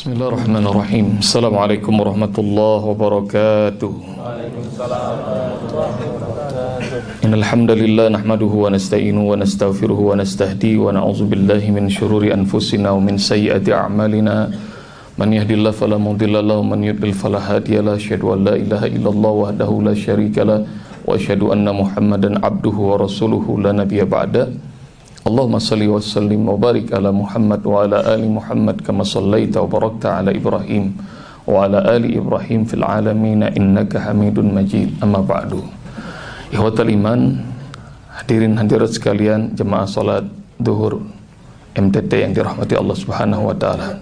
بسم الله الرحمن الرحيم السلام عليكم ورحمة الله وبركاته إن الحمد لله نحمده ونستعينه ونستغفره ونستهديه ونعوذ بالله من شرور أنفسنا ومن سيئات أعمالنا من يهد الله فلا مضل له ومن يضلل فلا هادي له أشهد أن لا إله إلا الله وحده لا شريك له وأشهد أن محمدا عبده ورسوله لا نبي بعده Allahumma salli wa sallim wa barik ala Muhammad wa ala ali Muhammad kama sallaita wa barakta ala Ibrahim wa ala ali Ibrahim fil alamin innaka Hamidun Majid. Amma ba'du. Iman hadirin hadirat sekalian jemaah salat duhur MTT yang dirahmati Allah Subhanahu wa taala.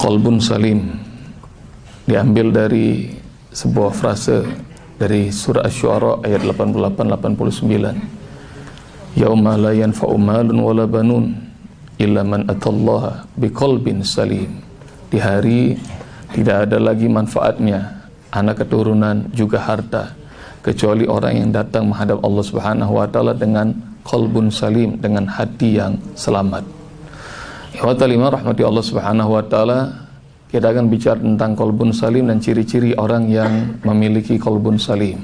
Qalbun salim. Diambil dari sebuah frase dari surah Asy-Syu'ara ayat 88 89 yauma la yanfa'u malun wala banun illa man atallaha biqalbin salim. Di hari tidak ada lagi manfaatnya anak keturunan juga harta kecuali orang yang datang menghadap Allah Subhanahu wa taala dengan qalbun salim dengan hati yang selamat. Ya lima rahmati Allah Subhanahu wa taala kita akan bicara tentang kolbun salim dan ciri-ciri orang yang memiliki kolbun salim.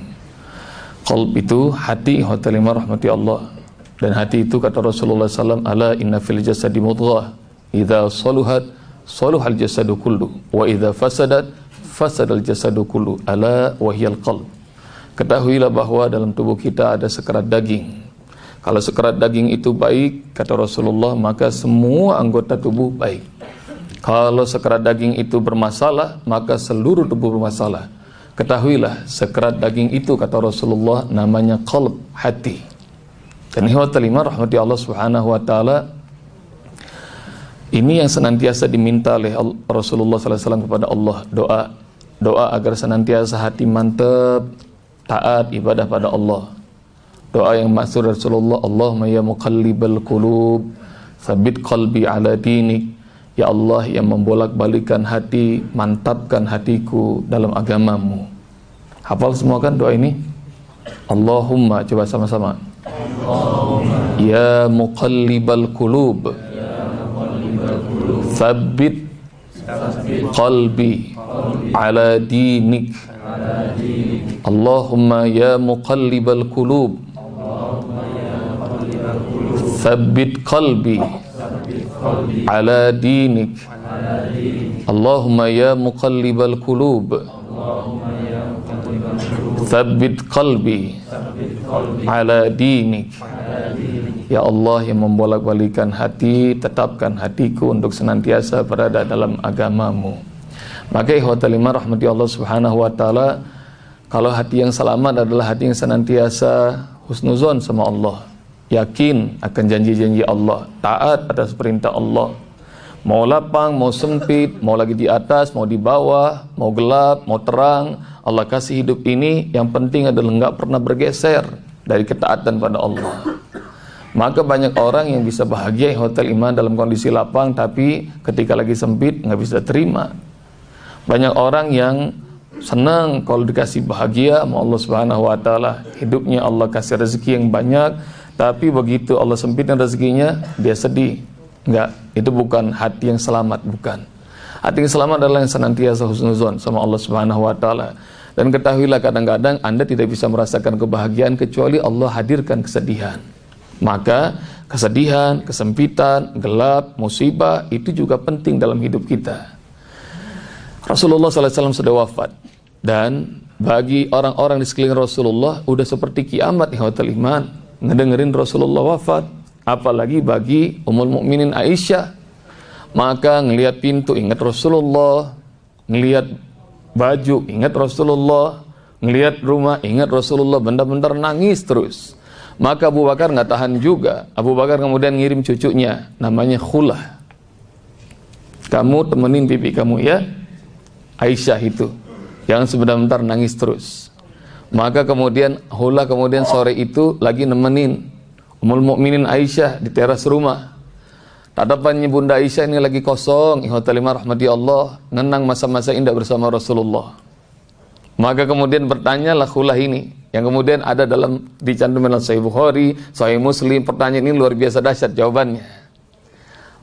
Kolb itu hati hotel lima rahmati Allah dan hati itu kata Rasulullah SAW, Ala inna fil jasadi mudghah, idha saluhat, saluhal jasadu kullu, wa idha fasadat, fasadal jasadu kullu, ala wahiyal qalb. Ketahuilah bahwa dalam tubuh kita ada sekerat daging. Kalau sekerat daging itu baik, kata Rasulullah, maka semua anggota tubuh baik. Kalau sekerat daging itu bermasalah, maka seluruh tubuh bermasalah. Ketahuilah, sekerat daging itu, kata Rasulullah, namanya qalb, hati. Dan ihwat lima rahmati Allah Subhanahu wa taala ini yang senantiasa diminta oleh Rasulullah SAW kepada Allah. Doa doa agar senantiasa hati mantap taat ibadah pada Allah. Doa yang maksud Rasulullah Allahumma ya muqallibal qulub sabit qalbi ala dinik. Ya Allah yang membolak-balikan hati mantapkan hatiku dalam agamamu. Hafal semua kan doa ini? Allahumma coba sama-sama Ya muqallibal qulub Thabbit qalbi ala dinik Allahumma ya muqallibal qulub Thabbit qalbi ala dinik Allahumma ya muqallibal qulub Thabbit qalbi ala dinik Ya Allah yang membolak-balikan hati Tetapkan hatiku untuk senantiasa berada dalam agamamu. Maka ihwatalimah rahmati Allah subhanahu wa ta'ala Kalau hati yang selamat adalah hati yang senantiasa husnuzon sama Allah. Yakin akan janji-janji Allah. Taat atas perintah Allah Mau lapang, mau sempit, mau lagi di atas, mau di bawah, mau gelap, mau terang Allah kasih hidup ini yang penting adalah nggak pernah bergeser dari ketaatan pada Allah. Maka banyak orang yang bisa bahagia di hotel iman dalam kondisi lapang tapi ketika lagi sempit nggak bisa terima. Banyak orang yang senang kalau dikasih bahagia sama Allah Subhanahu wa taala, hidupnya Allah kasih rezeki yang banyak, tapi begitu Allah sempitin rezekinya dia sedih. Enggak, itu bukan hati yang selamat, bukan. Hati yang selamat adalah yang senantiasa husnuzon sama Allah Subhanahu wa taala. Dan ketahuilah kadang-kadang Anda tidak bisa merasakan kebahagiaan kecuali Allah hadirkan kesedihan. Maka kesedihan, kesempitan, gelap, musibah itu juga penting dalam hidup kita. Rasulullah SAW sudah wafat dan bagi orang-orang di sekeliling Rasulullah udah seperti kiamat hotel iman ngedengerin Rasulullah wafat apalagi bagi Ummul Mukminin Aisyah maka ngelihat pintu ingat Rasulullah ngelihat baju, ingat Rasulullah, ngelihat rumah, ingat Rasulullah, benar-benar nangis terus. Maka Abu Bakar nggak tahan juga. Abu Bakar kemudian ngirim cucunya, namanya Khulah. Kamu temenin pipi kamu ya, Aisyah itu, yang sebentar-bentar nangis terus. Maka kemudian Hula kemudian sore itu lagi nemenin Ummul Mukminin Aisyah di teras rumah. Tadapannya Bunda Aisyah ini lagi kosong, ihwatalimah rahmati Allah, ngenang masa-masa indah bersama Rasulullah. Maka kemudian bertanyalah khulah ini, yang kemudian ada dalam dicantum dalam Sahih Bukhari, Sahih Muslim, pertanyaan ini luar biasa dahsyat jawabannya.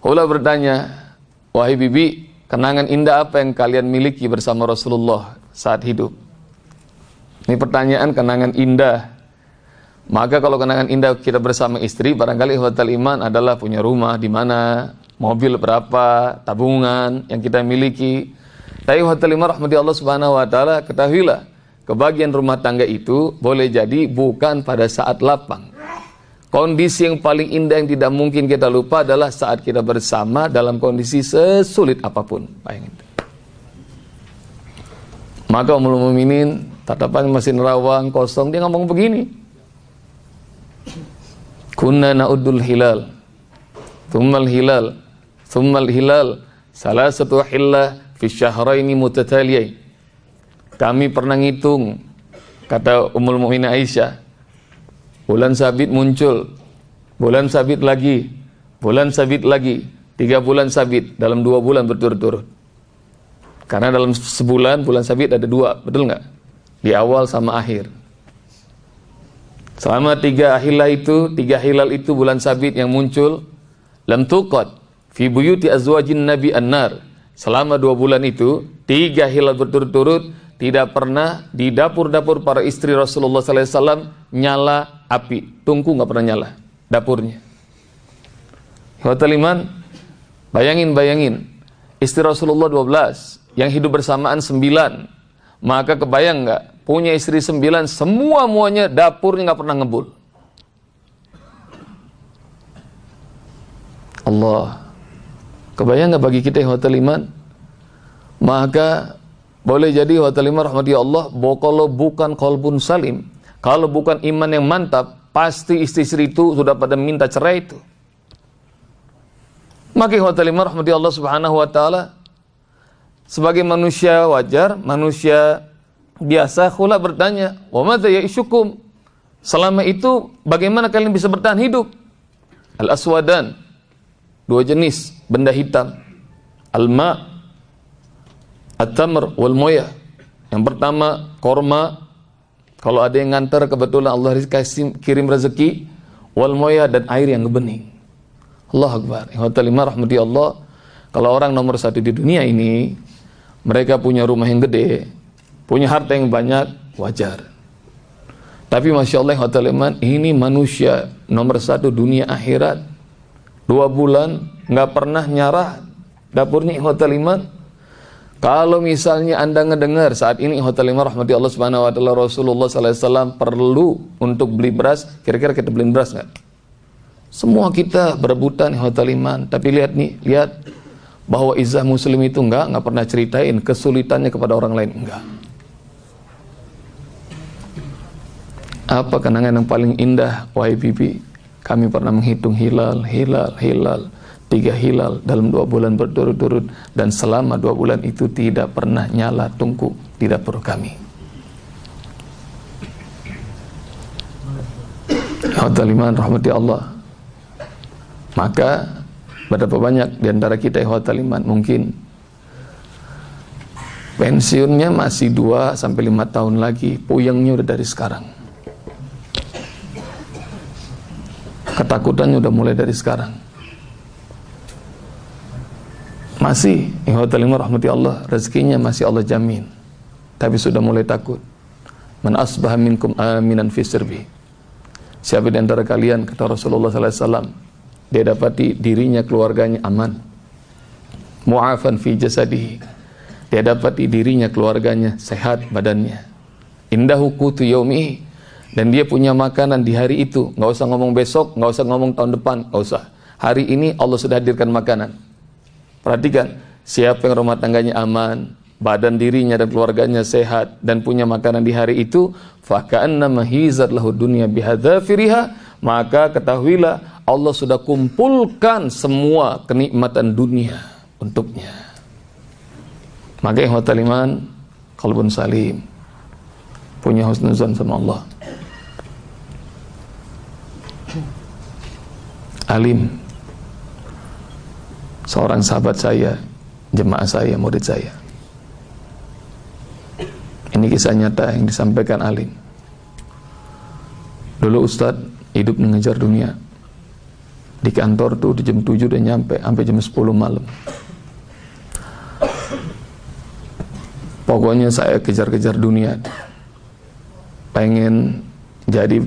Hula bertanya, wahai bibi, kenangan indah apa yang kalian miliki bersama Rasulullah saat hidup? Ini pertanyaan kenangan indah. Maka kalau kenangan indah kita bersama istri, barangkali hotel iman adalah punya rumah di mana, mobil berapa, tabungan yang kita miliki. Tapi hotel iman rahmati Allah subhanahu wa ta'ala, ketahuilah, kebagian rumah tangga itu boleh jadi bukan pada saat lapang. Kondisi yang paling indah yang tidak mungkin kita lupa adalah saat kita bersama dalam kondisi sesulit apa pun. Bayangin. Maka Ummul Mukminin tatapan masih nerawang kosong dia ngomong begini. Kunna na'uddul hilal. Thummal hilal. Thummal hilal. Salah satu hillah fi syahraini mutataliyai. Kami pernah ngitung kata Ummul Mukminin Aisyah bulan sabit muncul, bulan sabit lagi, bulan sabit lagi, tiga bulan sabit dalam dua bulan berturut-turut. Karena dalam sebulan bulan sabit ada dua, betul nggak? Di awal sama akhir. Selama tiga hilal itu, tiga hilal itu bulan sabit yang muncul, lam tuqad fi buyuti azwajin nabi annar. Selama dua bulan itu, tiga hilal berturut-turut, tidak pernah di dapur-dapur para istri Rasulullah SAW nyala api. Tungku nggak pernah nyala dapurnya. Hotel Iman, bayangin, bayangin. Istri Rasulullah 12, yang hidup bersamaan 9. Maka kebayang nggak? Punya istri 9, semua muanya dapurnya nggak pernah ngebul. Allah. Kebayang nggak bagi kita Hotel Iman? Maka boleh jadi wa talimah rahmati Allah kalau bukan kolbun salim, kalau bukan iman yang mantap, pasti istri-istri itu sudah pada minta cerai itu. Maka wa talimah rahmati Allah subhanahu wa ta'ala sebagai manusia wajar, manusia biasa, khula bertanya, wa madza ya'ishukum? Selama itu bagaimana kalian bisa bertahan hidup? Al-aswadan, dua jenis benda hitam. Al-ma' At-tamr wal moya. Yang pertama, korma. Kalau ada yang ngantar kebetulan Allah kasih kirim rezeki wal moya dan air yang bening. Allah Akbar. Lima rahmati Allah. Kalau orang nomor satu di dunia ini, mereka punya rumah yang gede, punya harta yang banyak, wajar. Tapi Masya Allah Hotel Iman, ini manusia nomor satu dunia akhirat. Dua bulan, nggak pernah nyarah dapurnya Hotel Iman, kalau misalnya Anda ngedengar saat ini Hotel Lima Rahmati Allah Subhanahu wa taala Rasulullah sallallahu alaihi wasallam perlu untuk beli beras, kira-kira kita beli beras nggak? Semua kita berebutan Hotel Lima, tapi lihat nih, lihat bahwa izah muslim itu enggak, enggak pernah ceritain kesulitannya kepada orang lain, enggak. Apa kenangan yang paling indah, wahai bibi? Kami pernah menghitung hilal, hilal, hilal tiga hilal dalam dua bulan berturut-turut dan selama dua bulan itu tidak pernah nyala tungku di dapur kami. Ikhwatal rahmati Allah. Maka berapa banyak di antara kita ikhwatal iman mungkin pensiunnya masih dua sampai lima tahun lagi, puyengnya udah dari sekarang. Ketakutannya udah mulai dari sekarang. Masih ihwatal rahmati Allah rezekinya masih Allah jamin. Tapi sudah mulai takut. Man asbaha minkum aminan fi sirbi siapa di antara kalian kata Rasulullah wasallam dia dapati dirinya keluarganya aman. Mu'afan fi jasadihi. Dia dapati dirinya keluarganya sehat badannya. Indahu qutu yaumi dan dia punya makanan di hari itu nggak usah ngomong besok nggak usah ngomong tahun depan nggak usah hari ini Allah sudah hadirkan makanan Perhatikan, siapa yang rumah tangganya aman, badan dirinya dan keluarganya sehat dan punya makanan di hari itu, faka'anna mahizat lahu dunya bihadzafiriha, maka ketahuilah Allah sudah kumpulkan semua kenikmatan dunia untuknya. Maka yang iman, kalbun salim, punya husnuzan sama Allah. Alim, seorang sahabat saya, jemaah saya, murid saya. Ini kisah nyata yang disampaikan Alim. Dulu Ustadz hidup mengejar dunia. Di kantor tuh di jam 7 udah nyampe, sampai jam 10 malam. Pokoknya saya kejar-kejar dunia. Pengen jadi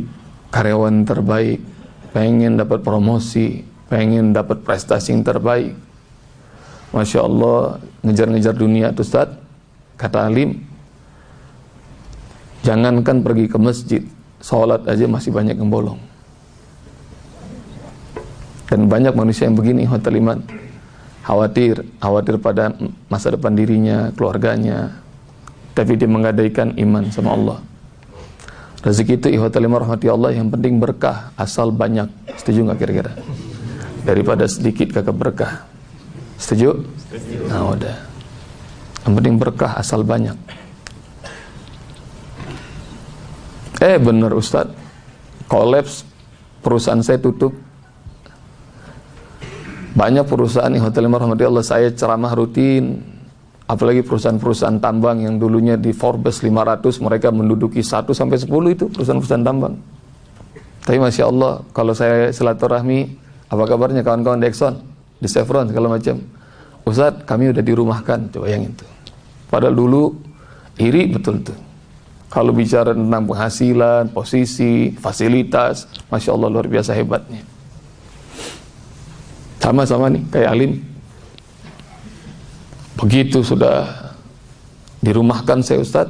karyawan terbaik, pengen dapat promosi, pengen dapat prestasi yang terbaik. Masya Allah, ngejar-ngejar dunia tuh Ustaz, kata Alim, jangankan pergi ke masjid, sholat aja masih banyak yang bolong. Dan banyak manusia yang begini, hotel iman, khawatir, khawatir pada masa depan dirinya, keluarganya, tapi dia menggadaikan iman sama Allah. Rezeki itu ihwatal rahmati Allah yang penting berkah asal banyak. Setuju nggak kira-kira? Daripada sedikit kakak berkah. Setuju? Setuju. Nah, udah. Yang penting berkah asal banyak. Eh bener Ustaz, kolaps perusahaan saya tutup. Banyak perusahaan hotel rahmati Allah saya ceramah rutin apalagi perusahaan-perusahaan tambang yang dulunya di Forbes 500 mereka menduduki 1 sampai 10 itu perusahaan-perusahaan tambang. Tapi Masya Allah, kalau saya silaturahmi, apa kabarnya kawan-kawan di Exxon, di Chevron, segala macam. Ustaz, kami udah dirumahkan, coba yang itu. Padahal dulu, iri betul tuh. Kalau bicara tentang penghasilan, posisi, fasilitas, Masya Allah luar biasa hebatnya. Sama-sama nih, kayak Alim, Begitu sudah dirumahkan saya Ustaz,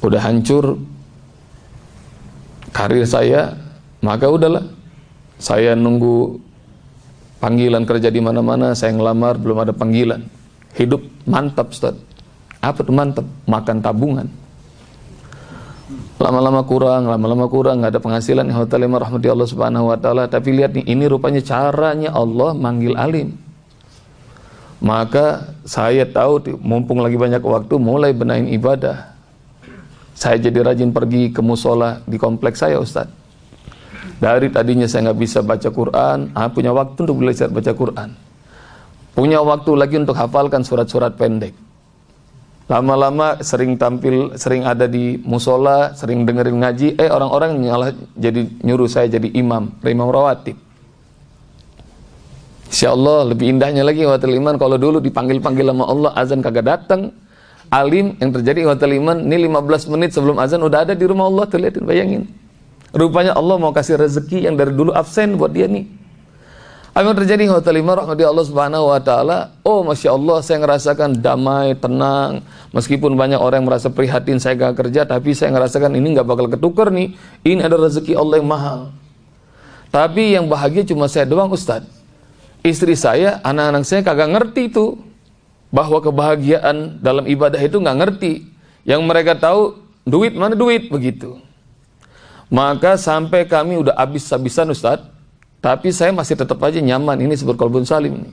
udah hancur karir saya, maka udahlah. Saya nunggu panggilan kerja di mana-mana, saya ngelamar belum ada panggilan. Hidup mantap Ustaz. Apa tuh mantap? Makan tabungan. Lama-lama kurang, lama-lama kurang, nggak ada penghasilan. Hotel rahmati Allah subhanahu wa ta'ala. Tapi lihat nih, ini rupanya caranya Allah manggil alim. Maka saya tahu mumpung lagi banyak waktu mulai benahin ibadah. Saya jadi rajin pergi ke musola di kompleks saya Ustaz. Dari tadinya saya nggak bisa baca Quran, ah, punya waktu untuk belajar baca Quran. Punya waktu lagi untuk hafalkan surat-surat pendek. Lama-lama sering tampil, sering ada di musola, sering dengerin ngaji, eh orang-orang nyala jadi nyuruh saya jadi imam, imam rawatib. Insya Allah lebih indahnya lagi hotel iman. Kalau dulu dipanggil-panggil sama Allah azan kagak datang. Alim yang terjadi hotel iman ini 15 menit sebelum azan udah ada di rumah Allah tuh lihatin bayangin. Rupanya Allah mau kasih rezeki yang dari dulu absen buat dia nih. Apa yang terjadi hotel iman? Rahmati Allah subhanahu wa ta'ala. Oh Masya Allah saya ngerasakan damai, tenang. Meskipun banyak orang yang merasa prihatin saya gak kerja Tapi saya ngerasakan ini gak bakal ketukar nih. Ini ada rezeki Allah yang mahal. Tapi yang bahagia cuma saya doang Ustadz istri saya, anak-anak saya kagak ngerti itu bahwa kebahagiaan dalam ibadah itu nggak ngerti. Yang mereka tahu duit mana duit begitu. Maka sampai kami udah habis-habisan Ustaz, tapi saya masih tetap aja nyaman ini seperti kolbun salim.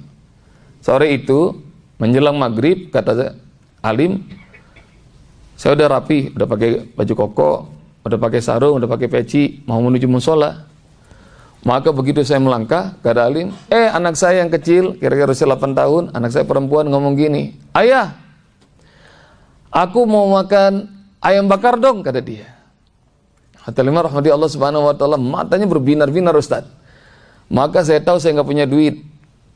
Sore itu menjelang maghrib kata Alim, saya udah rapi, udah pakai baju koko, udah pakai sarung, udah pakai peci, mau menuju musola. Maka begitu saya melangkah, kata Alim, eh anak saya yang kecil, kira-kira usia 8 tahun, anak saya perempuan ngomong gini, ayah, aku mau makan ayam bakar dong, kata dia. Kata lima rahmati Allah subhanahu wa ta'ala, matanya berbinar-binar Ustaz. Maka saya tahu saya nggak punya duit,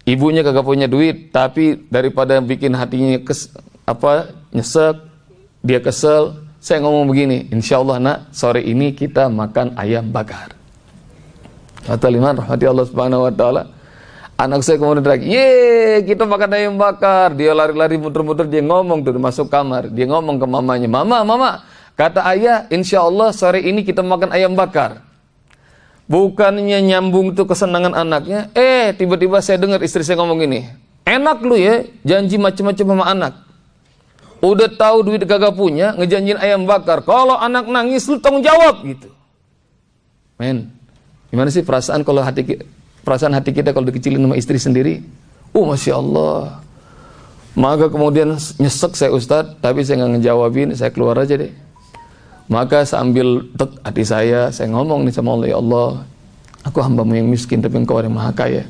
ibunya kagak punya duit, tapi daripada bikin hatinya kes, apa nyesek, dia kesel, saya ngomong begini, insya Allah nak, sore ini kita makan ayam bakar. Kata liman rahmati Allah subhanahu wa ta'ala. Anak saya kemudian teriak, ye kita makan ayam bakar. Dia lari-lari muter-muter, dia ngomong tuh masuk kamar. Dia ngomong ke mamanya, mama, mama, kata ayah, insya Allah sore ini kita makan ayam bakar. Bukannya nyambung tuh kesenangan anaknya, eh tiba-tiba saya dengar istri saya ngomong gini, enak lu ya, janji macam-macam sama anak. Udah tahu duit gagak punya, ngejanjin ayam bakar. Kalau anak nangis lu tanggung jawab gitu. Men, Gimana sih perasaan kalau hati perasaan hati kita kalau dikecilin sama istri sendiri? Oh, masya Allah. Maka kemudian nyesek saya Ustadz, tapi saya nggak ngejawabin, saya keluar aja deh. Maka sambil tek hati saya, saya ngomong nih sama Allah, ya Allah, aku hambamu yang miskin, tapi engkau yang maha kaya.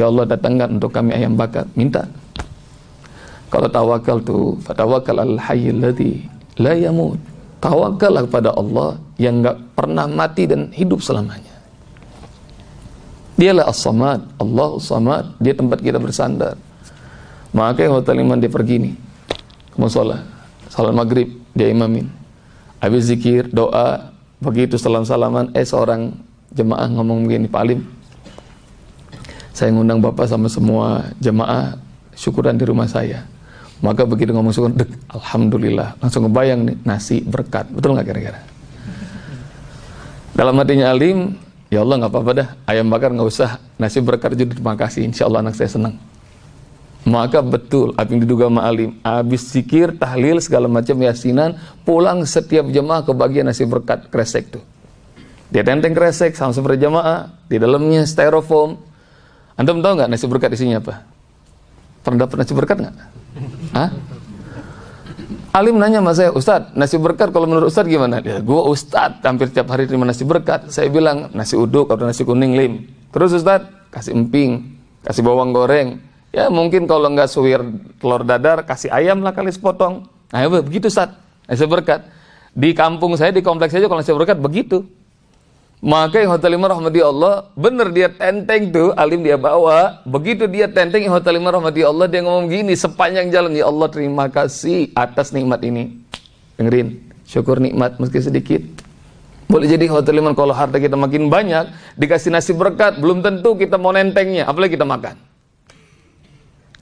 Ya Allah datangkan untuk kami ayam bakar, minta. Kalau tawakal tuh, fatawakal al hayyil ladzi la yamut. Tawakallah kepada Allah yang nggak pernah mati dan hidup selamanya. Dialah As-Samad, Allah As-Samad, dia tempat kita bersandar. Maka hotel iman dia pergi nih. musola salat maghrib dia imamin. Habis zikir doa begitu salam salaman eh seorang jemaah ngomong begini Pak Alim saya ngundang bapak sama semua jemaah syukuran di rumah saya. Maka begitu ngomong syukur dek, alhamdulillah. Langsung ngebayang nih nasi berkat. Betul nggak kira-kira? Dalam hatinya Alim ya Allah nggak apa-apa dah. Ayam bakar nggak usah. Nasi berkat jadi terima kasih. Insya Allah anak saya senang. Maka betul apa yang diduga ma'alim habis zikir, tahlil, segala macam yasinan pulang setiap jemaah ke bagian nasi berkat kresek tuh. Dia tenteng kresek sama seperti jemaah di dalamnya styrofoam. Anda tahu nggak nasi berkat isinya apa? pernah dapat nasi berkat nggak? Hah? Alim nanya sama saya, Ustadz, nasi berkat kalau menurut Ustadz gimana? Ya, gue Ustadz, hampir tiap hari terima nasi berkat. Saya bilang, nasi uduk atau nasi kuning lim. Terus Ustadz, kasih emping, kasih bawang goreng, Ya mungkin kalau nggak suwir telur dadar, kasih ayam lah kali sepotong. Nah ya begitu saat saya berkat. Di kampung saya, di kompleks saja kalau saya berkat begitu. Maka yang hotel lima rahmati Allah, bener dia tenteng tuh, alim dia bawa. Begitu dia tenteng yang hotel lima rahmati Allah, dia ngomong gini sepanjang jalan, ya Allah terima kasih atas nikmat ini. Dengerin, syukur nikmat meski sedikit. Boleh jadi hotel lima kalau harta kita makin banyak, dikasih nasi berkat, belum tentu kita mau nentengnya, apalagi kita makan.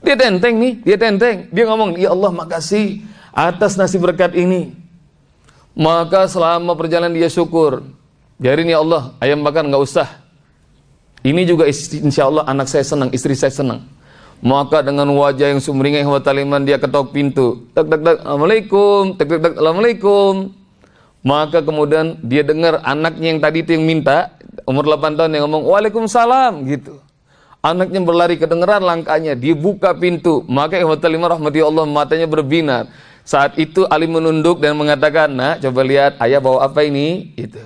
Dia tenteng nih, dia tenteng. Dia ngomong, "Ya Allah, makasih atas nasi berkat ini." Maka selama perjalanan dia syukur. Biarin ya Allah, ayam bakar nggak usah. Ini juga insya Allah anak saya senang, istri saya senang. Maka dengan wajah yang sumringah wa taliman dia ketok pintu. Tak tak tak, Assalamualaikum. Tak tak tak, Assalamualaikum. Maka kemudian dia dengar anaknya yang tadi itu yang minta, umur 8 tahun yang ngomong, Waalaikumsalam gitu. Anaknya berlari kedengeran langkahnya, dibuka pintu. Maka ihwatal lima rahmati Allah matanya berbinar. Saat itu Ali menunduk dan mengatakan, "Nak, coba lihat ayah bawa apa ini?" Itu.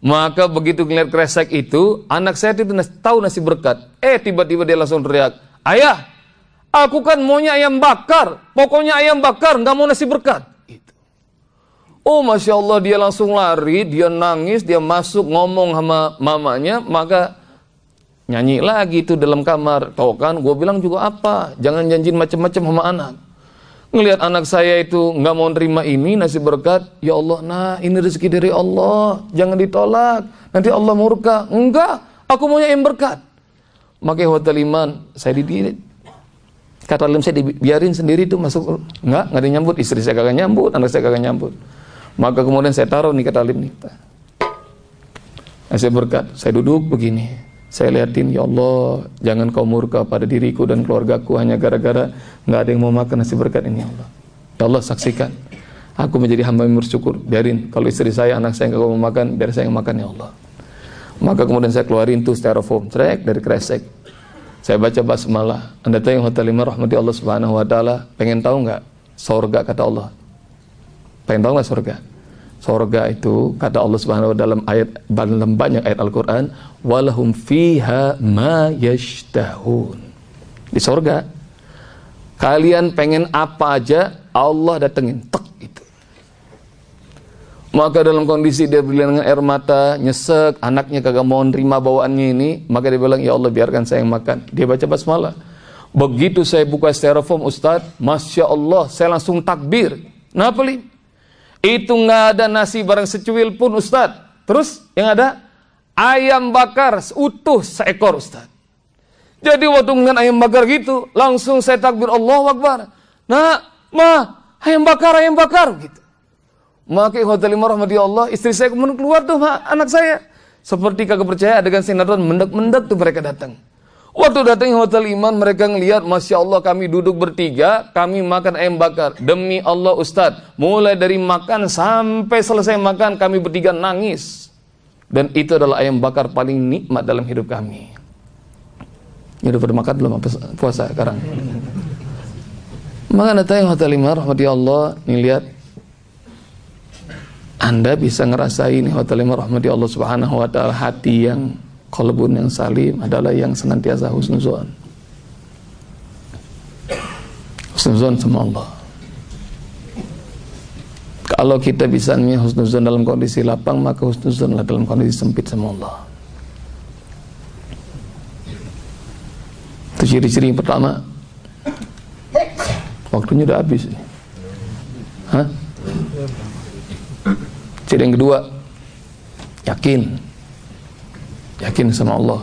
Maka begitu ngeliat kresek itu, anak saya itu tahu nasi berkat. Eh, tiba-tiba dia langsung teriak, "Ayah, aku kan maunya ayam bakar. Pokoknya ayam bakar, nggak mau nasi berkat." Itu. Oh, masya Allah, dia langsung lari, dia nangis, dia masuk ngomong sama mamanya, maka nyanyi lagi itu dalam kamar tahu kan gue bilang juga apa jangan janjiin macam-macam sama anak ngelihat anak saya itu nggak mau terima ini nasi berkat ya Allah nah ini rezeki dari Allah. Jangan ditolak. Nanti Allah murka. Enggak aku maunya yang berkat. Makanya hotel iman saya didiri kata alim saya dibiarin sendiri itu masuk enggak nggak ada nyambut. Istri saya kagak nyambut anak saya kagak nyambut. Maka kemudian saya taruh nih kata alim nih. Nasi berkat saya duduk begini saya lihatin, ya Allah, jangan kau murka pada diriku dan keluargaku hanya gara-gara nggak ada yang mau makan nasi berkat ini, ya Allah. Ya Allah, saksikan. Aku menjadi hamba yang bersyukur. Biarin, kalau istri saya, anak saya nggak mau makan, biar saya yang makan, ya Allah. Maka kemudian saya keluarin tuh styrofoam, trek dari kresek. Saya baca basmalah. Anda tahu yang hotel lima rahmati Allah subhanahu wa ta'ala. Pengen tahu nggak? Sorga kata Allah. Pengen tahu nggak sorga? Sorga itu kata Allah Subhanahu wa dalam ayat dalam banyak ayat Al-Qur'an walahum fiha ma yashtahun. Di sorga kalian pengen apa aja Allah datengin tek itu. Maka dalam kondisi dia berlinang air mata, nyesek, anaknya kagak mau nerima bawaannya ini, maka dia bilang, "Ya Allah, biarkan saya yang makan." Dia baca basmalah. Begitu saya buka styrofoam, Ustaz, Masya Allah, saya langsung takbir. Kenapa, Lim? Itu nggak ada nasi barang secuil pun Ustaz. Terus yang ada ayam bakar utuh seekor Ustaz. Jadi waktu dengan ayam bakar gitu, langsung saya takbir Allah Akbar. Nah, ma, ayam bakar, ayam bakar gitu. Maka lima rahmati Allah, istri saya kemudian keluar tuh ma, anak saya. Seperti kagak percaya adegan sinetron mendak-mendak tuh mereka datang. Waktu datang hotel iman mereka ngelihat Masya Allah kami duduk bertiga Kami makan ayam bakar. Demi Allah Ustadz Mulai dari makan sampai selesai makan Kami bertiga nangis. Dan itu adalah ayam bakar paling nikmat dalam hidup kami. Ya udah belum? Puasa sekarang? Maka datang hotel iman Rahmati Allah Nih lihat Anda bisa ngerasain hotel iman Rahmati Allah Subhanahu Wa Ta'ala Hati yang Qalbun yang salim adalah yang senantiasa husnuzon. Husnuzon sama Allah. Kalau kita bisa husnuzon dalam kondisi lapang, maka husnuzonlah dalam kondisi sempit sama Allah. Itu ciri-ciri yang pertama. Waktunya udah habis. Hah? Ciri yang kedua, yakin. Yakin sama Allah.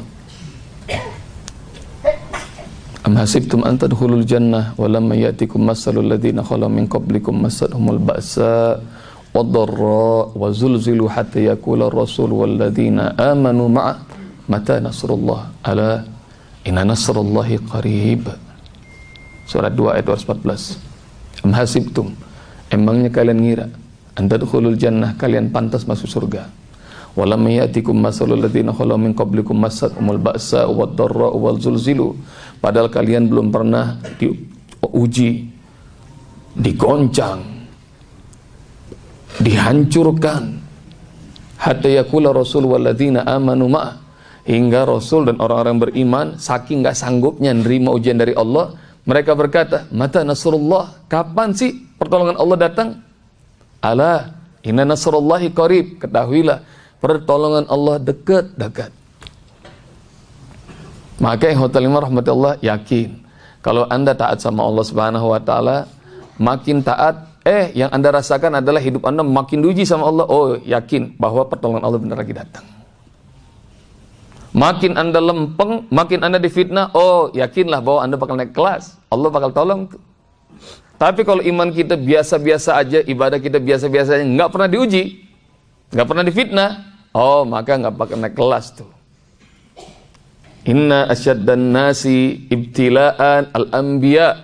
Am hasibtum an tadkhulul jannah wa lam yatikum masalul ladzina khalu min qablikum masadhumul ba'sa wad-dharra wa zulzilu hatta yaqula ar-rasul wal ladzina amanu ma'a mata nasrullah ala inna nasrullahi qarib. Surat 2 ayat 214. Am hasibtum emangnya kalian ngira anda tadkhulul jannah kalian pantas masuk surga. Walam yatikum masalul ladzina khalu min qablikum masadhumul ba'sa wal zulzilu Padahal kalian belum pernah diuji, digoncang, dihancurkan. Hatta yakula Rasul waladina amanu ma'ah. Hingga Rasul dan orang-orang beriman saking nggak sanggupnya nerima ujian dari Allah, mereka berkata, "Mata nasrullah? Kapan sih pertolongan Allah datang?" Ala, inna nasrullahi qarib. Ketahuilah, pertolongan Allah dekat-dekat. Maka hotel lima rahmatullah yakin. Kalau anda taat sama Allah Subhanahu Wa Taala makin taat eh yang anda rasakan adalah hidup anda makin diuji sama Allah. Oh yakin bahwa pertolongan Allah benar lagi datang. Makin anda lempeng makin anda difitnah oh yakinlah bahwa anda bakal naik kelas. Allah bakal tolong. Tapi kalau iman kita biasa-biasa aja ibadah kita biasa-biasa aja nggak pernah diuji nggak pernah difitnah oh maka nggak bakal naik kelas tuh Inna asyaddan nasi ibtila'an al-anbiya.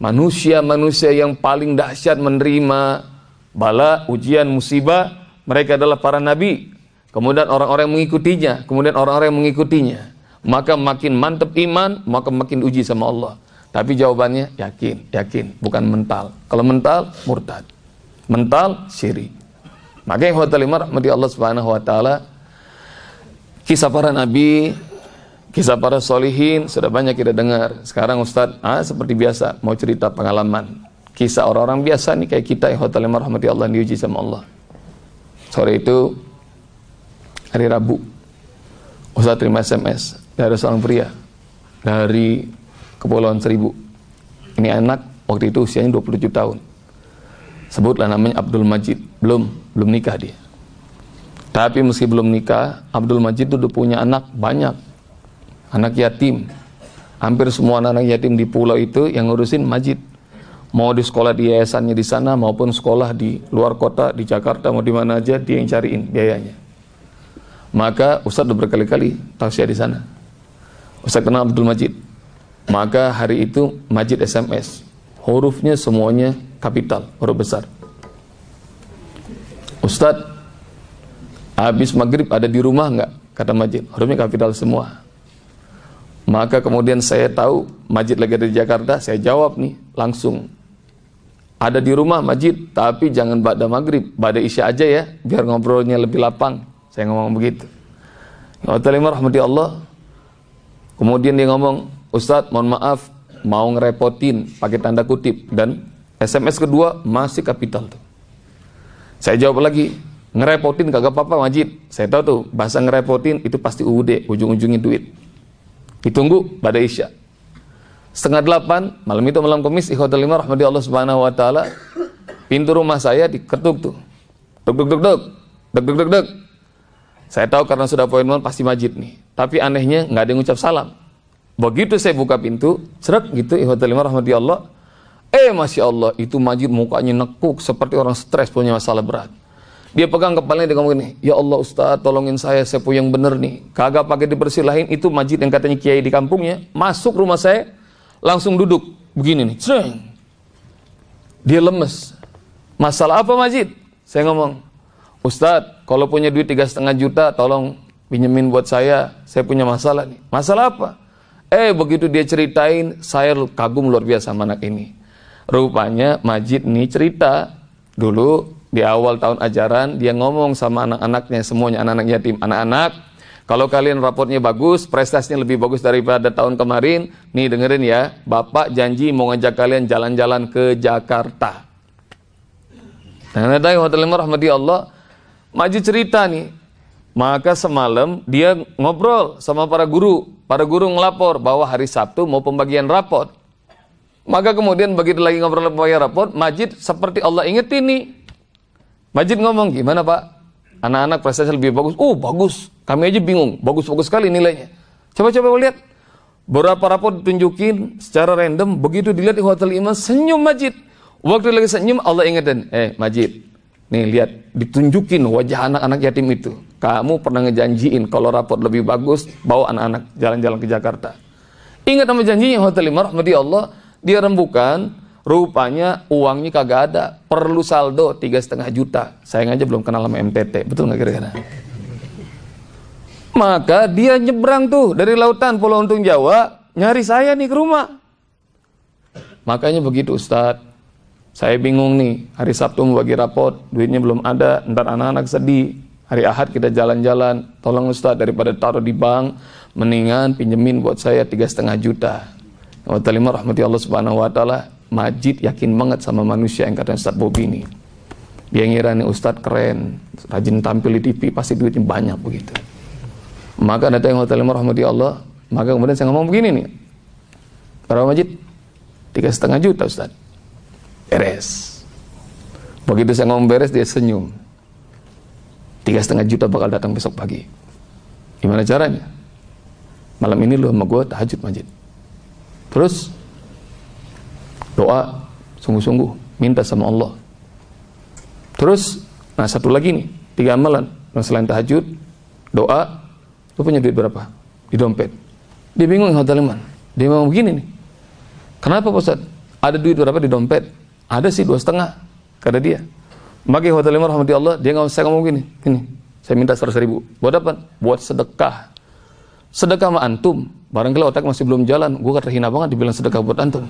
Manusia-manusia yang paling dahsyat menerima bala, ujian, musibah, mereka adalah para nabi. Kemudian orang-orang yang mengikutinya, kemudian orang-orang yang mengikutinya. Maka makin mantap iman, maka makin uji sama Allah. Tapi jawabannya yakin, yakin, bukan mental. Kalau mental, murtad. Mental, syirik. Maka yang rahmati Allah Subhanahu wa taala kisah para nabi Kisah para solihin sudah banyak kita dengar. Sekarang Ustadz, ah, seperti biasa, mau cerita pengalaman. Kisah orang-orang biasa nih kayak kita yang hotel rahmati Allah diuji sama Allah. Sore itu, hari Rabu, Ustadz terima SMS dari seorang pria dari Kepulauan Seribu. Ini anak waktu itu usianya 27 tahun. Sebutlah namanya Abdul Majid. Belum, belum nikah dia. Tapi meski belum nikah, Abdul Majid itu punya anak banyak anak yatim. Hampir semua anak, yatim di pulau itu yang ngurusin majid. Mau di sekolah di yayasannya di sana maupun sekolah di luar kota, di Jakarta, mau di mana aja dia yang cariin biayanya. Maka Ustadz udah berkali-kali tausiah di sana. Ustadz kenal Abdul Majid. Maka hari itu Majid SMS. Hurufnya semuanya kapital, huruf besar. Ustadz, habis maghrib ada di rumah nggak? Kata Majid, hurufnya kapital semua. Maka kemudian saya tahu Majid lagi ada di Jakarta, saya jawab nih langsung. Ada di rumah Majid, tapi jangan pada maghrib, pada isya aja ya, biar ngobrolnya lebih lapang. Saya ngomong begitu. Waalaikumsalam rahmati Allah. Kemudian dia ngomong, Ustadz mohon maaf, mau ngerepotin, pakai tanda kutip. Dan SMS kedua masih kapital tuh. Saya jawab lagi, ngerepotin kagak apa-apa Majid. Saya tahu tuh, bahasa ngerepotin itu pasti UUD, ujung-ujungnya duit. Ditunggu pada Isya. Setengah delapan, malam itu malam kemis, ikhwatul lima rahmati Allah subhanahu wa ta'ala, pintu rumah saya diketuk tuh. Duk, duk, duk, duk. Duk, duk, duk, duk. Saya tahu karena sudah appointment pasti majid nih. Tapi anehnya nggak ada yang ngucap salam. Begitu saya buka pintu, cerak gitu, ikhwatul lima rahmati Allah. Eh, Masya Allah, itu majid mukanya nekuk seperti orang stres punya masalah berat. Dia pegang kepalanya dia ngomong gini, "Ya Allah Ustaz, tolongin saya, saya punya yang bener nih." Kagak pakai dipersilahin, itu majid yang katanya kiai di kampungnya, masuk rumah saya, langsung duduk begini nih. Ceng. Dia lemes. Masalah apa majid? Saya ngomong, Ustadz, kalau punya duit tiga setengah juta, tolong pinjemin buat saya. Saya punya masalah nih. Masalah apa? Eh, begitu dia ceritain, saya kagum luar biasa sama anak ini. Rupanya Majid nih cerita. Dulu di awal tahun ajaran dia ngomong sama anak-anaknya semuanya anak-anak yatim anak-anak. Kalau kalian raportnya bagus prestasinya lebih bagus daripada tahun kemarin nih dengerin ya bapak janji mau ngajak kalian jalan-jalan ke Jakarta. Nah yang hotel rahmati Allah. Maju cerita nih maka semalam dia ngobrol sama para guru para guru ngelapor bahwa hari Sabtu mau pembagian raport Maka kemudian begitu lagi ngobrol bayar rapot, Majid seperti Allah inget ini. Majid ngomong, gimana Pak? Anak-anak prestasi lebih bagus. Oh bagus, kami aja bingung, bagus-bagus sekali nilainya. Coba-coba lihat. Berapa rapot ditunjukin secara random, begitu dilihat di hotel iman, senyum Majid. Waktu lagi senyum, Allah ingetin, eh Majid, nih lihat, ditunjukin wajah anak-anak yatim itu. Kamu pernah ngejanjiin kalau rapot lebih bagus, bawa anak-anak jalan-jalan ke Jakarta. Ingat sama janjinya hotel iman, rahmati Allah, dia rembukan, rupanya uangnya kagak ada, perlu saldo tiga setengah juta. Sayang aja belum kenal sama MTT, betul nggak kira-kira? Maka dia nyebrang tuh dari lautan Pulau Untung Jawa, nyari saya nih ke rumah. Makanya begitu Ustadz, saya bingung nih, hari Sabtu mau bagi rapot, duitnya belum ada, ntar anak-anak sedih. Hari Ahad kita jalan-jalan, tolong Ustadz daripada taruh di bank, mendingan pinjemin buat saya tiga setengah juta. Wa ta'ala rahmati Allah subhanahu wa ta'ala, Majid yakin banget sama manusia yang katanya Ustadz Bobi ini. Dia ngira nih Ustadz keren, rajin tampil di TV, pasti duitnya banyak begitu. Maka ada yang hotel rahmati Allah. Maka kemudian saya ngomong begini nih. Berapa majid? Tiga setengah juta Ustaz. Beres. Begitu saya ngomong beres dia senyum. Tiga setengah juta bakal datang besok pagi. Gimana caranya? Malam ini lu sama gue tahajud majid. Terus doa sungguh-sungguh minta sama Allah. Terus nah satu lagi nih tiga amalan selain tahajud doa Lu punya duit berapa? Di dompet. Dia bingung hotel iman. Dia mau begini nih. Kenapa Pak? Ada duit berapa di dompet? Ada sih dua setengah. Kata dia. Maka hotel iman rahmati Allah, dia nggak saya ngomong gini. Ini, saya minta seratus ribu. Buat apa? Buat sedekah. Sedekah sama antum. Barangkali otak masih belum jalan. Gue terhina banget dibilang sedekah buat antum.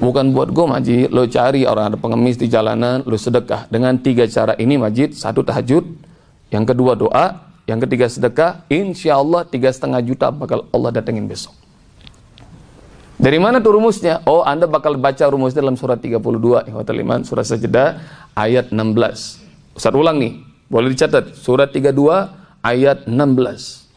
Bukan buat gue Majid. Lo cari orang ada pengemis di jalanan. Lo sedekah. Dengan tiga cara ini Majid. Satu tahajud. Yang kedua doa. Yang ketiga sedekah, insya Allah tiga setengah juta bakal Allah datengin besok. Dari mana tuh rumusnya? Oh, Anda bakal baca rumusnya dalam surat 32, Ikhwatul Iman, surat Sajadah ayat 16. Ustaz ulang nih, boleh dicatat. Surat 32 ayat 16.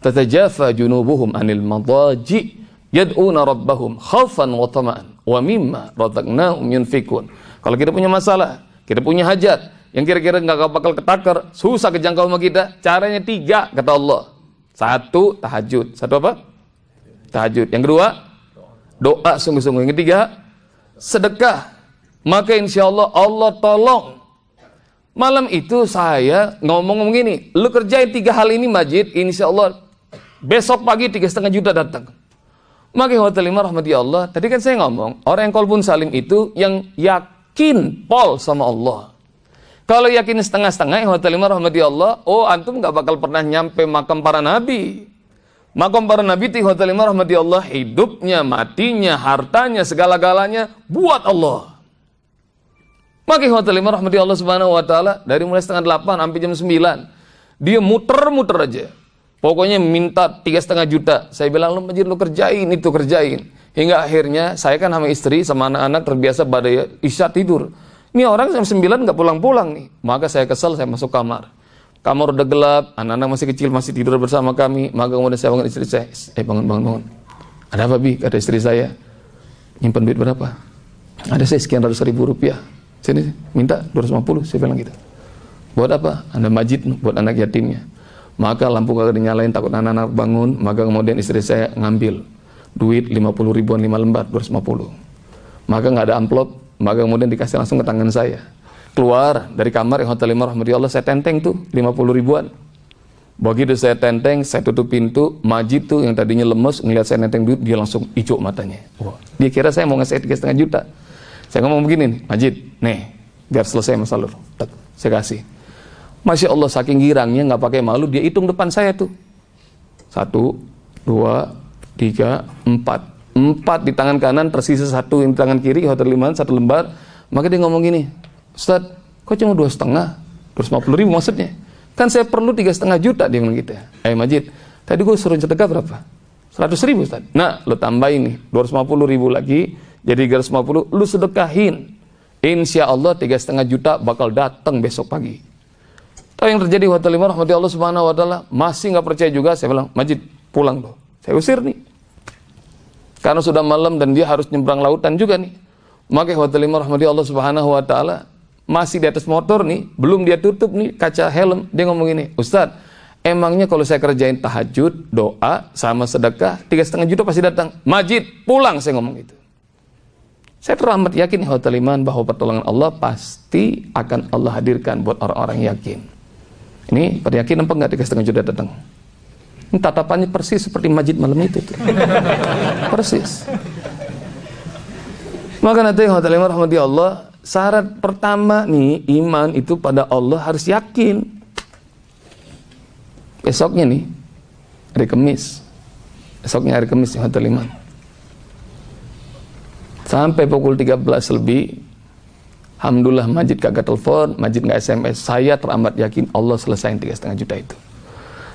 Tatajafa junubuhum anil madaji yad'una rabbahum khawfan wa tama'an wa mimma razaqnahum yunfikun. Kalau kita punya masalah, kita punya hajat, yang kira-kira nggak bakal ketakar, susah kejangkau sama kita. Caranya tiga, kata Allah. Satu, tahajud. Satu apa? Tahajud. Yang kedua, doa sungguh-sungguh. Yang ketiga, sedekah. Maka insya Allah, Allah tolong. Malam itu saya ngomong-ngomong gini, lu kerjain tiga hal ini Majid, insya Allah besok pagi tiga setengah juta datang. Maka hotel lima rahmati Allah, tadi kan saya ngomong, orang yang kolbun salim itu yang yakin pol sama Allah. Kalau yakin setengah-setengah, hotel lima rahmati Allah, oh antum nggak bakal pernah nyampe makam para nabi. Makam para nabi lima rahmati Allah, hidupnya, matinya, hartanya, segala-galanya buat Allah. Maka hotel lima rahmati Allah subhanahu wa ta'ala, dari mulai setengah delapan sampai jam sembilan, dia muter-muter aja. Pokoknya minta tiga setengah juta. Saya bilang, lu majid lu kerjain itu, kerjain. Hingga akhirnya saya kan sama istri, sama anak-anak terbiasa pada isya tidur. Ini orang jam 9 nggak pulang-pulang nih. Maka saya kesel, saya masuk kamar. Kamar udah gelap, anak-anak masih kecil, masih tidur bersama kami. Maka kemudian saya bangun istri saya, eh bangun, bangun, bangun. Ada apa Bi? Kata istri saya. Nyimpan duit berapa? Ada saya sekian ratus ribu rupiah. Sini, minta 250, saya bilang gitu. Buat apa? Anda majid buat anak yatimnya. Maka lampu kagak dinyalain, takut anak-anak bangun. Maka kemudian istri saya ngambil duit 50 ribuan, 5 lembar, 250. Maka nggak ada amplop, maka kemudian dikasih langsung ke tangan saya. Keluar dari kamar yang hotel lima rahmatullah saya tenteng tuh 50 ribuan. Begitu saya tenteng, saya tutup pintu, Majid tuh yang tadinya lemes ngeliat saya nenteng duit, dia langsung hijau matanya. Dia kira saya mau ngasih tiga setengah juta. Saya ngomong begini nih, Majid, nih, biar selesai masalah lu. Saya kasih. Masya Allah saking girangnya nggak pakai malu, dia hitung depan saya tuh. Satu, dua, tiga, empat empat di tangan kanan tersisa satu di tangan kiri hotel lima satu lembar maka dia ngomong gini Ustaz kok cuma dua setengah? terus lima puluh ribu maksudnya. Kan saya perlu tiga setengah juta dia ngomong gitu ya. Eh Majid tadi gue suruh sedekah berapa? seratus ribu Ustaz. Nah lo tambahin nih dua ratus lima puluh ribu lagi jadi tiga ratus lima puluh lu sedekahin. Insya Allah tiga setengah juta bakal datang besok pagi. Tahu yang terjadi hotel lima rahmati Allah subhanahu wa taala? Masih nggak percaya juga saya bilang Majid pulang loh saya usir nih. Karena sudah malam dan dia harus nyebrang lautan juga nih. Maka hotel lima rahmati Allah subhanahu wa ta'ala masih di atas motor nih, belum dia tutup nih kaca helm. Dia ngomong gini, Ustadz, emangnya kalau saya kerjain tahajud, doa, sama sedekah, tiga setengah juta pasti datang. Majid, pulang saya ngomong gitu. Saya teramat yakin hotel iman bahwa pertolongan Allah pasti akan Allah hadirkan buat orang-orang yakin. Ini pada yakin apa enggak tiga setengah juta datang? Ini tatapannya persis seperti majid malam itu. Tuh. persis. Maka nanti hotel iman rahmati Allah, syarat pertama nih iman itu pada Allah harus yakin. Besoknya nih, hari Kamis. Besoknya hari Kamis di hotel iman Sampai pukul 13 lebih, Alhamdulillah Majid kagak telepon, Majid nggak SMS. Saya teramat yakin Allah selesaiin tiga setengah juta itu.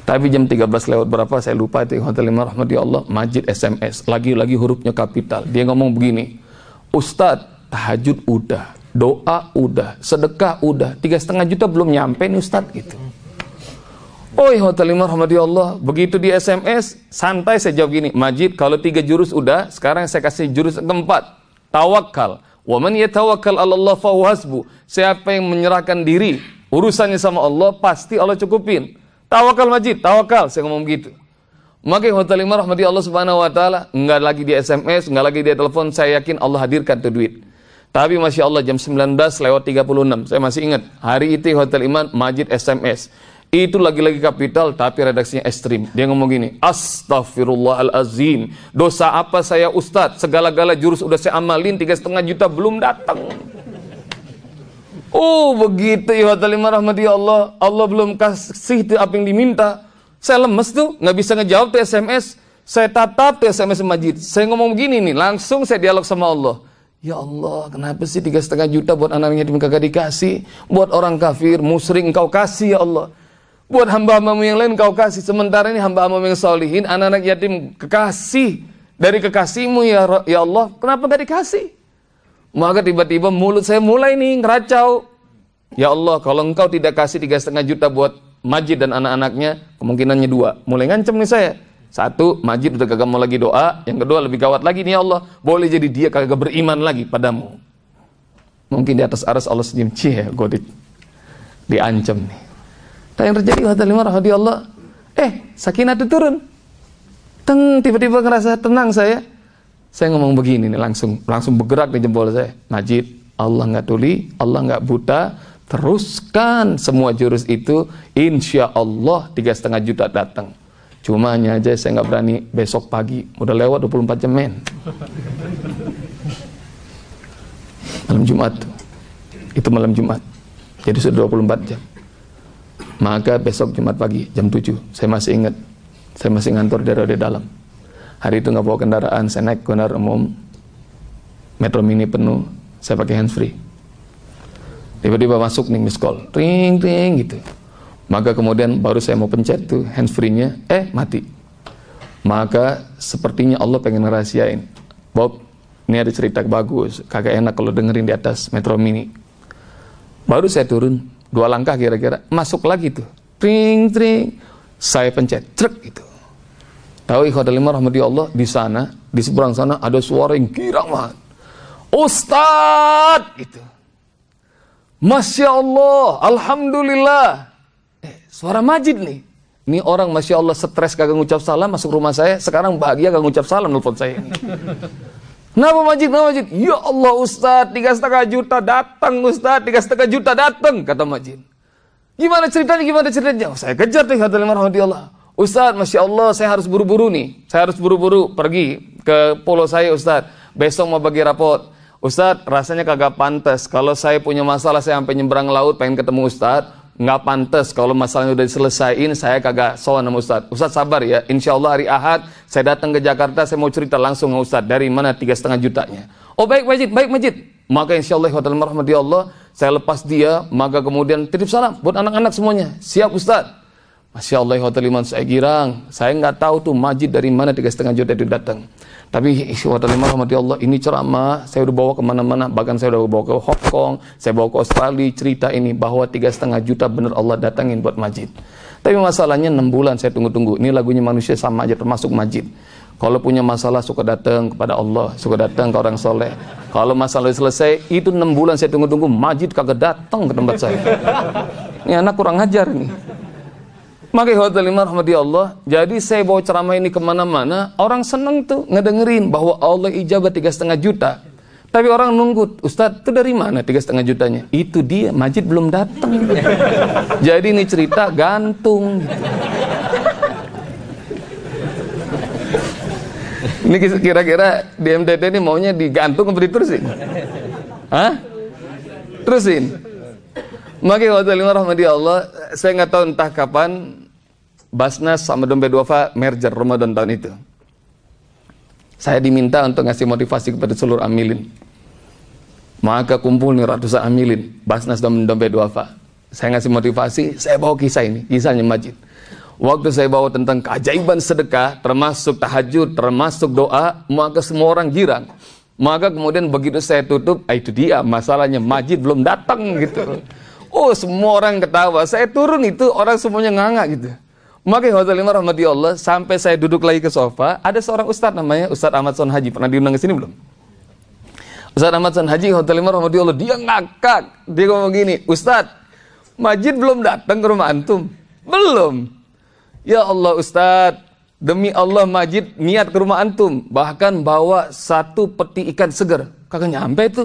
Tapi jam 13 lewat berapa saya lupa itu Hotel Lima Rahmati Allah Majid SMS lagi-lagi hurufnya kapital dia ngomong begini Ustadz tahajud udah doa udah sedekah udah tiga setengah juta belum nyampe nih Ustadz gitu Oh Hotel Lima Allah begitu di SMS santai saya jawab gini Majid kalau tiga jurus udah sekarang saya kasih jurus keempat tawakal. Wa man yatawakkal Allah fa hasbu. Siapa yang menyerahkan diri urusannya sama Allah pasti Allah cukupin. Tawakal majid, tawakal. Saya ngomong gitu. Maka hotel lima rahmati Allah subhanahu wa ta'ala Enggak lagi di SMS, enggak lagi di telepon Saya yakin Allah hadirkan tuh duit Tapi Masya Allah jam 19 lewat 36 Saya masih ingat Hari itu Hotel Iman Majid SMS itu lagi-lagi kapital tapi redaksinya ekstrim. Dia ngomong gini, Astaghfirullahalazim. Dosa apa saya Ustadz? Segala-gala jurus udah saya amalin tiga setengah juta belum datang. Oh begitu ya lima rahmati Allah. Allah belum kasih itu apa yang diminta. Saya lemes tuh, nggak bisa ngejawab tuh SMS. Saya tatap tuh SMS Majid. Saya ngomong begini nih, langsung saya dialog sama Allah. Ya Allah, kenapa sih tiga setengah juta buat anaknya kagak dikasih? Buat orang kafir, musrik engkau kasih ya Allah. Buat hamba-hambamu yang lain kau kasih. Sementara ini hamba-hambamu yang solihin, anak-anak yatim kekasih. Dari kekasihmu ya, ya Allah, kenapa gak dikasih? Maka tiba-tiba mulut saya mulai nih ngeracau. Ya Allah, kalau engkau tidak kasih tiga setengah juta buat Majid dan anak-anaknya, kemungkinannya dua. Mulai ngancem nih saya. Satu, Majid udah kagak mau lagi doa. Yang kedua, lebih gawat lagi nih ya Allah. Boleh jadi dia kagak beriman lagi padamu. Mungkin di atas aras Allah senyum. Gue di, diancam nih. Dan yang terjadi rahmati Allah, eh sakinah itu turun. Teng tiba-tiba ngerasa tenang saya. Saya ngomong begini nih langsung langsung bergerak di jempol saya. Majid, Allah nggak tuli, Allah nggak buta, teruskan semua jurus itu, insya Allah tiga setengah juta datang. Cuma hanya aja saya nggak berani besok pagi, udah lewat 24 jam men. Malam Jumat, itu malam Jumat, jadi sudah 24 jam. Maka besok Jumat pagi jam 7 Saya masih ingat. Saya masih ngantor di di dalam. Hari itu nggak bawa kendaraan. Saya naik kendaraan umum. Metro mini penuh. Saya pakai handsfree Tiba-tiba masuk nih miss call. Ring ring gitu Maka kemudian baru saya mau pencet tuh handsfree-nya Eh mati. Maka sepertinya Allah pengen ngerahasiain. Bob ini ada cerita bagus. Kagak enak kalau dengerin di atas Metro Mini. Baru saya turun dua langkah kira-kira masuk lagi tuh. Tring tring. Saya pencet truk itu tahu ikhwatul lima rahmati Allah di sana di seberang sana ada suara yang girang banget Ustad! Itu Masya Allah Alhamdulillah suara majid nih ini orang Masya Allah stres kagak ngucap salam masuk rumah saya sekarang bahagia kagak ngucap salam nelfon saya ini Kenapa Majid? Kenapa Majid? Ya Allah Ustaz, tiga setengah juta datang Ustaz, tiga setengah juta datang, kata Majid. Gimana ceritanya, gimana ceritanya? Oh, saya kejar tuh, kata Allah. Ustaz, Masya Allah, saya harus buru-buru nih. Saya harus buru-buru pergi ke pulau saya Ustaz. Besok mau bagi rapot. Ustaz, rasanya kagak pantas. Kalau saya punya masalah, saya sampai nyebrang laut, pengen ketemu Ustaz nggak pantas kalau masalahnya udah diselesaikan saya kagak soal sama Ustaz. Ustaz sabar ya Insya Allah hari Ahad saya datang ke Jakarta saya mau cerita langsung sama Ustaz. Dari mana tiga setengah jutanya? Oh baik Majid baik Majid. Maka Insya Allah hotel rahmati Allah saya lepas dia maka kemudian titip salam buat anak-anak semuanya. Siap Ustaz? Masya Allah hotel iman saya girang. Saya nggak tahu tuh Majid dari mana tiga setengah juta itu datang tapi ikhwatul rahmati Allah ini ceramah saya udah bawa ke mana-mana bahkan saya udah bawa ke Hong Kong, saya bawa ke Australia cerita ini bahwa tiga setengah juta bener Allah datangin buat Majid. Tapi masalahnya enam bulan saya tunggu-tunggu. Ini lagunya manusia sama aja termasuk Majid. Kalau punya masalah suka datang kepada Allah, suka datang ke orang soleh. Kalau masalah selesai, itu enam bulan saya tunggu-tunggu, majid kagak datang ke tempat saya. Ini anak kurang ajar nih. Maka hotel lima rahmati Allah. Jadi saya bawa ceramah ini ke mana-mana, orang seneng tuh ngedengerin bahwa Allah ijabah tiga setengah juta. Tapi orang nunggu, Ustadz itu dari mana tiga setengah jutanya? Itu dia, Majid belum datang. Jadi ini cerita gantung. Ini kira-kira di MTT ini maunya digantung apa diterusin? Hah? Terusin. Maka lima rahmati Allah, saya nggak tahu entah kapan Basnas sama Dompet Duafa merger Ramadan tahun itu. Saya diminta untuk ngasih motivasi kepada seluruh amilin. Maka kumpul nih ratusan amilin, Basnas dan Dompet Duafa. Saya ngasih motivasi, saya bawa kisah ini, kisahnya Majid. Waktu saya bawa tentang keajaiban sedekah, termasuk tahajud, termasuk doa, maka semua orang girang. Maka kemudian begitu saya tutup, ah, itu dia masalahnya Majid belum datang gitu. Oh semua orang ketawa, saya turun itu orang semuanya nganga gitu. Maka hotel lima rahmati Allah, sampai saya duduk lagi ke sofa, ada seorang ustadz namanya Ustadz Ahmad Son Haji, pernah diundang ke sini belum? Ustadz Ahmad Son Haji, hotel lima rahmati Allah, dia ngakak, dia ngomong gini, Ustadz, Majid belum datang ke rumah antum? Belum. Ya Allah Ustadz, demi Allah Majid niat ke rumah antum. Bahkan bawa satu peti ikan segar. Kagak nyampe itu.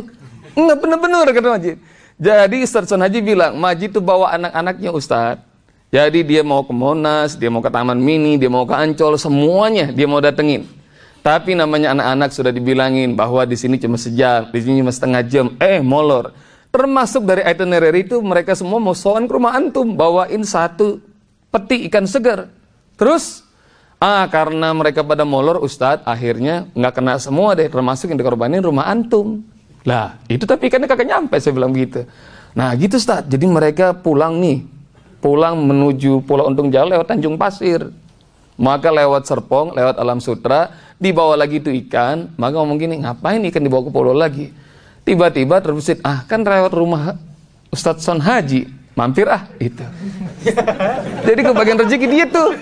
Enggak bener-bener kata Majid. Jadi Ustadz Son Haji bilang, Majid itu bawa anak-anaknya Ustadz. Jadi dia mau ke Monas, dia mau ke Taman Mini, dia mau ke Ancol, semuanya dia mau datengin. Tapi namanya anak-anak sudah dibilangin bahwa di sini cuma sejam, di sini cuma setengah jam. Eh, molor. Termasuk dari itinerary itu mereka semua mau soan ke rumah antum, bawain satu peti ikan segar. Terus, ah karena mereka pada molor Ustadz, akhirnya nggak kena semua deh, termasuk yang dikorbanin rumah antum. Lah, itu tapi ikannya kagak nyampe, saya bilang begitu. Nah gitu Ustadz, jadi mereka pulang nih, pulang menuju Pulau Untung Jauh lewat Tanjung Pasir. Maka lewat Serpong, lewat Alam Sutra, dibawa lagi itu ikan, maka ngomong gini, ngapain ikan dibawa ke pulau lagi? Tiba-tiba terbesit, ah kan lewat rumah Ustadz Son Haji, mampir ah itu. Jadi kebagian rezeki dia tuh.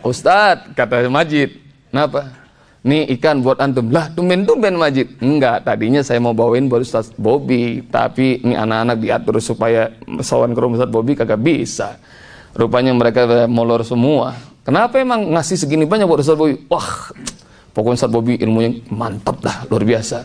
Ustadz kata Majid. Kenapa nih ikan buat antum. Lah tumben-tumben Majid. Enggak tadinya saya mau bawain buat Ustadz Bobby. Tapi ini anak-anak diatur supaya sawan ke rumah Ustadz Bobby kagak bisa. Rupanya mereka molor semua. Kenapa emang ngasih segini banyak buat Ustadz Bobby? Wah pokoknya Ustadz Bobby ilmunya mantap dah luar biasa.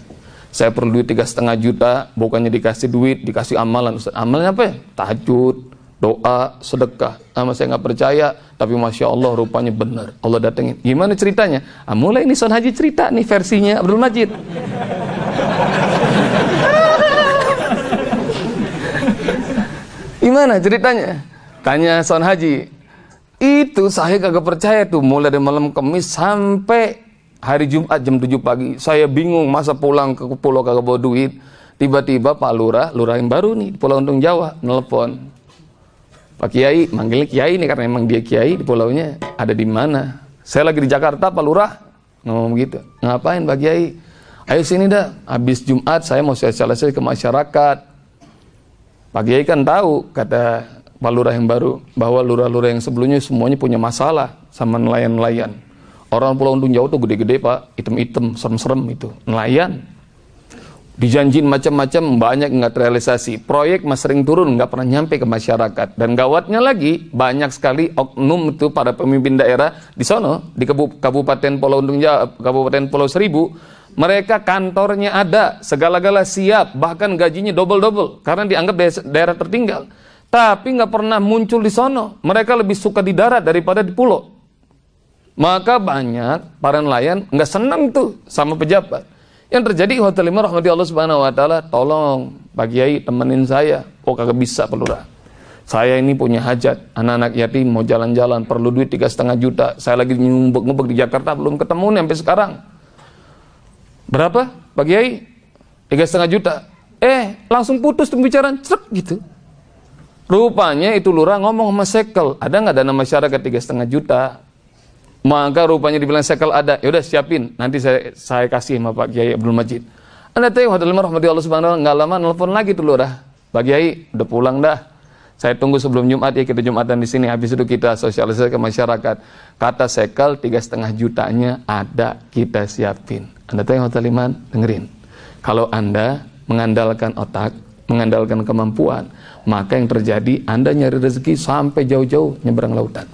Saya perlu duit tiga setengah juta, bukannya dikasih duit, dikasih amalan. Ustaz. Amalannya apa ya? Tahajud, doa, sedekah. Sama saya nggak percaya, tapi masya Allah rupanya benar. Allah datengin. Gimana ceritanya? Ah, mulai ini Son Haji cerita nih versinya Abdul Majid. Gimana ceritanya? Tanya Son Haji. Itu saya kagak percaya tuh mulai dari malam kemis sampai hari Jumat jam 7 pagi, saya bingung masa pulang ke pulau kagak bawa duit. Tiba-tiba Pak Lurah, Lurah yang baru nih, Pulau Untung Jawa, nelpon. Pak Kiai, manggilnya Kiai nih karena emang dia Kiai di pulaunya. Ada di mana? Saya lagi di Jakarta, Pak Lurah. Ngomong gitu. Ngapain Pak Kiai? Ayo sini dah, habis Jumat saya mau sosialisasi ke masyarakat. Pak Kiai kan tahu, kata Pak Lurah yang baru, bahwa lurah-lurah yang sebelumnya semuanya punya masalah sama nelayan-nelayan Orang Pulau Untung Jawa tuh gede-gede pak, item-item, serem-serem itu, nelayan. Dijanjin macam-macam, banyak nggak terrealisasi. Proyek mas sering turun, nggak pernah nyampe ke masyarakat. Dan gawatnya lagi, banyak sekali oknum itu para pemimpin daerah di sono, di Kabupaten Pulau Untung Kabupaten Pulau Seribu, mereka kantornya ada, segala-gala siap, bahkan gajinya double-double, karena dianggap daerah tertinggal. Tapi nggak pernah muncul di sono. Mereka lebih suka di darat daripada di pulau. Maka banyak para nelayan nggak senang tuh sama pejabat. Yang terjadi hotel lima rahmati Allah subhanahu wa ta'ala, tolong Pak Kiai temenin saya. Oh kagak bisa pelurah. Saya ini punya hajat, anak-anak yatim mau jalan-jalan, perlu duit tiga setengah juta. Saya lagi nyumbek-nyumbek di Jakarta, belum ketemu nih sampai sekarang. Berapa Pak Kiai? Tiga setengah juta. Eh, langsung putus pembicaraan, cep gitu. Rupanya itu lurah ngomong sama sekel, ada nggak dana masyarakat tiga setengah juta? Maka rupanya dibilang sekel ada. Ya udah siapin. Nanti saya saya kasih sama Pak Kiai Abdul Majid. Anda tahu hadal rahmati Allah Subhanahu wa nggak lama nelpon lagi tuh lurah. Pak Kiai udah pulang dah. Saya tunggu sebelum Jumat ya kita Jumatan di sini. Habis itu kita sosialisasi ke masyarakat. Kata sekel tiga setengah jutanya ada kita siapin. Anda tahu yang Hotel? Dengerin. Kalau Anda mengandalkan otak, mengandalkan kemampuan, maka yang terjadi Anda nyari rezeki sampai jauh-jauh nyebrang lautan.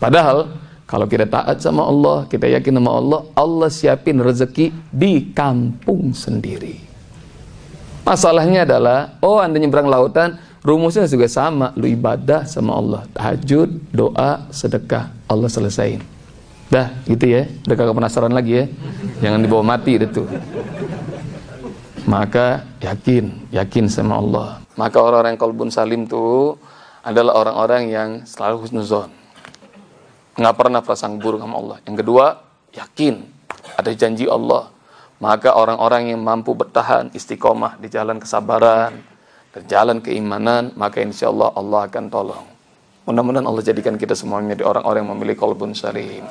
Padahal kalau kita taat sama Allah, kita yakin sama Allah, Allah siapin rezeki di kampung sendiri. Masalahnya adalah, oh Anda nyebrang lautan, Rumusnya juga sama, lu ibadah sama Allah, tahajud, doa, sedekah, Allah selesaiin. Dah, gitu ya. Udah kagak penasaran lagi ya. Jangan dibawa mati itu. Maka yakin, yakin sama Allah. Maka orang-orang yang kolbun salim tuh adalah orang-orang yang selalu husnuzon. Nggak pernah prasang buruk sama Allah. Yang kedua, yakin ada janji Allah. Maka orang-orang yang mampu bertahan istiqomah di jalan kesabaran, berjalan keimanan, maka insya Allah Allah akan tolong. Mudah-mudahan Allah jadikan kita semuanya di orang-orang yang memiliki kolbun salim.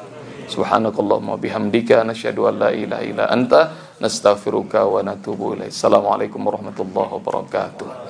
Subhanakallahumma bihamdika nasyhadu an la ilaha illa anta nastaghfiruka wa natubu ilaik. Assalamualaikum warahmatullahi wabarakatuh.